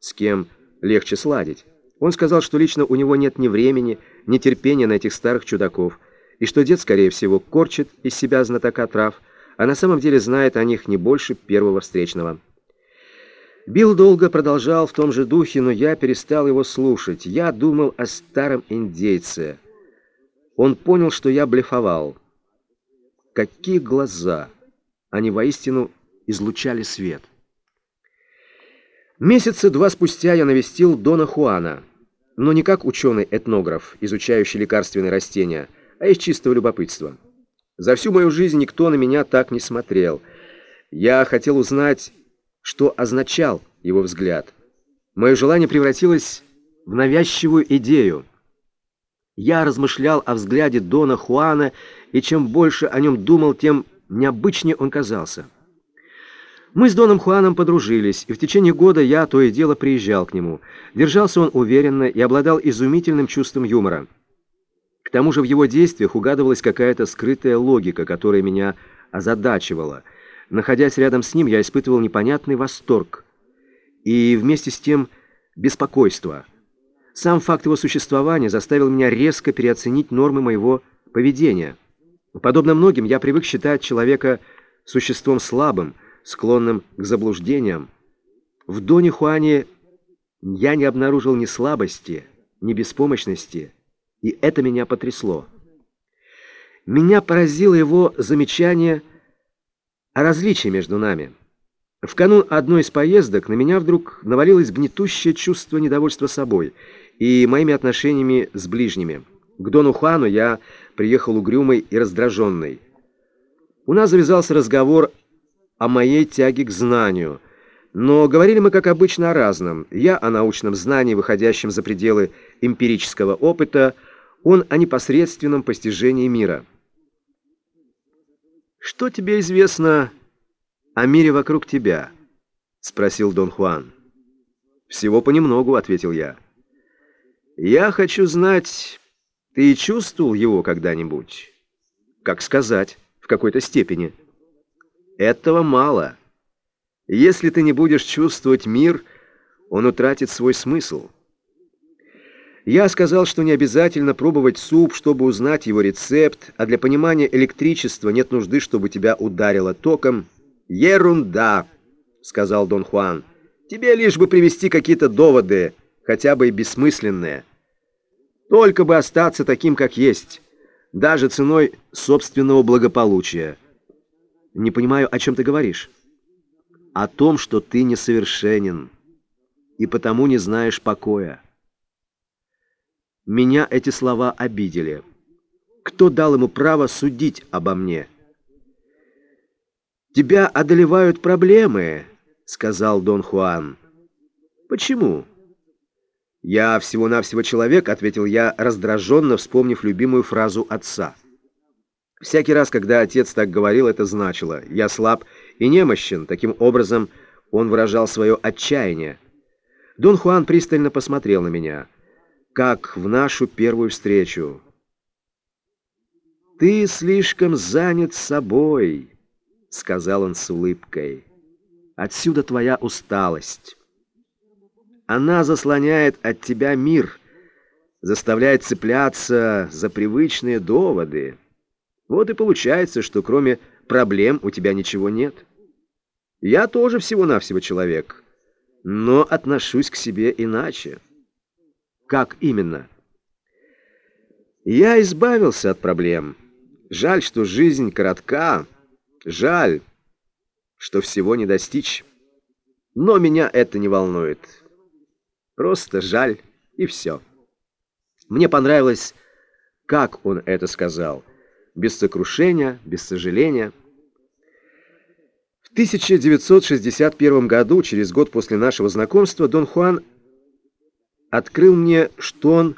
с кем легче сладить. Он сказал, что лично у него нет ни времени, ни терпения на этих старых чудаков, и что дед, скорее всего, корчит из себя знатока трав, а на самом деле знает о них не больше первого встречного. Билл долго продолжал в том же духе, но я перестал его слушать. Я думал о старом индейце. Он понял, что я блефовал. Какие глаза! Они воистину излучали свет. Месяца два спустя я навестил Дона Хуана, но не как ученый-этнограф, изучающий лекарственные растения, а из чистого любопытства. За всю мою жизнь никто на меня так не смотрел. Я хотел узнать, что означал его взгляд. Мое желание превратилось в навязчивую идею. Я размышлял о взгляде Дона Хуана, и чем больше о нем думал, тем необычнее он казался. Мы с Доном Хуаном подружились, и в течение года я то и дело приезжал к нему. Держался он уверенно и обладал изумительным чувством юмора. К тому же в его действиях угадывалась какая-то скрытая логика, которая меня озадачивала. Находясь рядом с ним, я испытывал непонятный восторг и вместе с тем беспокойство. Сам факт его существования заставил меня резко переоценить нормы моего поведения. Подобно многим, я привык считать человека существом слабым, склонным к заблуждениям. В Доне Хуане я не обнаружил ни слабости, ни беспомощности, и это меня потрясло. Меня поразило его замечание о различии между нами. В канун одной из поездок на меня вдруг навалилось гнетущее чувство недовольства собой и моими отношениями с ближними. К Дону Хуану я приехал угрюмый и раздраженный. У нас завязался разговор о моей тяге к знанию. Но говорили мы, как обычно, о разном. Я о научном знании, выходящем за пределы эмпирического опыта, он о непосредственном постижении мира. «Что тебе известно о мире вокруг тебя?» — спросил Дон Хуан. «Всего понемногу», — ответил я. «Я хочу знать, ты чувствовал его когда-нибудь?» «Как сказать, в какой-то степени». Этого мало. Если ты не будешь чувствовать мир, он утратит свой смысл. Я сказал, что не обязательно пробовать суп, чтобы узнать его рецепт, а для понимания электричества нет нужды, чтобы тебя ударило током. «Ерунда!» — сказал Дон Хуан. «Тебе лишь бы привести какие-то доводы, хотя бы и бессмысленные. Только бы остаться таким, как есть, даже ценой собственного благополучия». Не понимаю, о чем ты говоришь. О том, что ты несовершенен и потому не знаешь покоя. Меня эти слова обидели. Кто дал ему право судить обо мне? Тебя одолевают проблемы, сказал Дон Хуан. Почему? Я всего-навсего человек, ответил я, раздраженно вспомнив любимую фразу отца. Всякий раз, когда отец так говорил, это значило «я слаб и немощен». Таким образом, он выражал свое отчаяние. Дон Хуан пристально посмотрел на меня, как в нашу первую встречу. «Ты слишком занят собой», — сказал он с улыбкой. «Отсюда твоя усталость. Она заслоняет от тебя мир, заставляет цепляться за привычные доводы». Вот и получается, что кроме проблем у тебя ничего нет. Я тоже всего-навсего человек, но отношусь к себе иначе. Как именно? Я избавился от проблем. Жаль, что жизнь коротка. Жаль, что всего не достичь. Но меня это не волнует. Просто жаль, и все. Мне понравилось, как он это сказал без сокрушения, без сожаления. В 1961 году, через год после нашего знакомства, Дон Хуан открыл мне, что он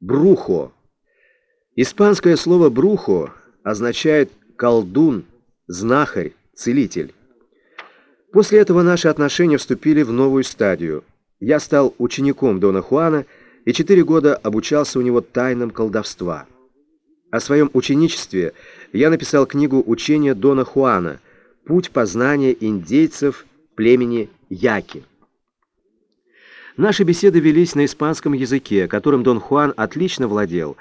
брухо. Испанское слово брухо означает колдун, знахарь, целитель. После этого наши отношения вступили в новую стадию. Я стал учеником Дона Хуана и четыре года обучался у него тайнам колдовства. О своем ученичестве я написал книгу «Учение Дона Хуана. Путь познания индейцев племени Яки». Наши беседы велись на испанском языке, которым Дон Хуан отлично владел,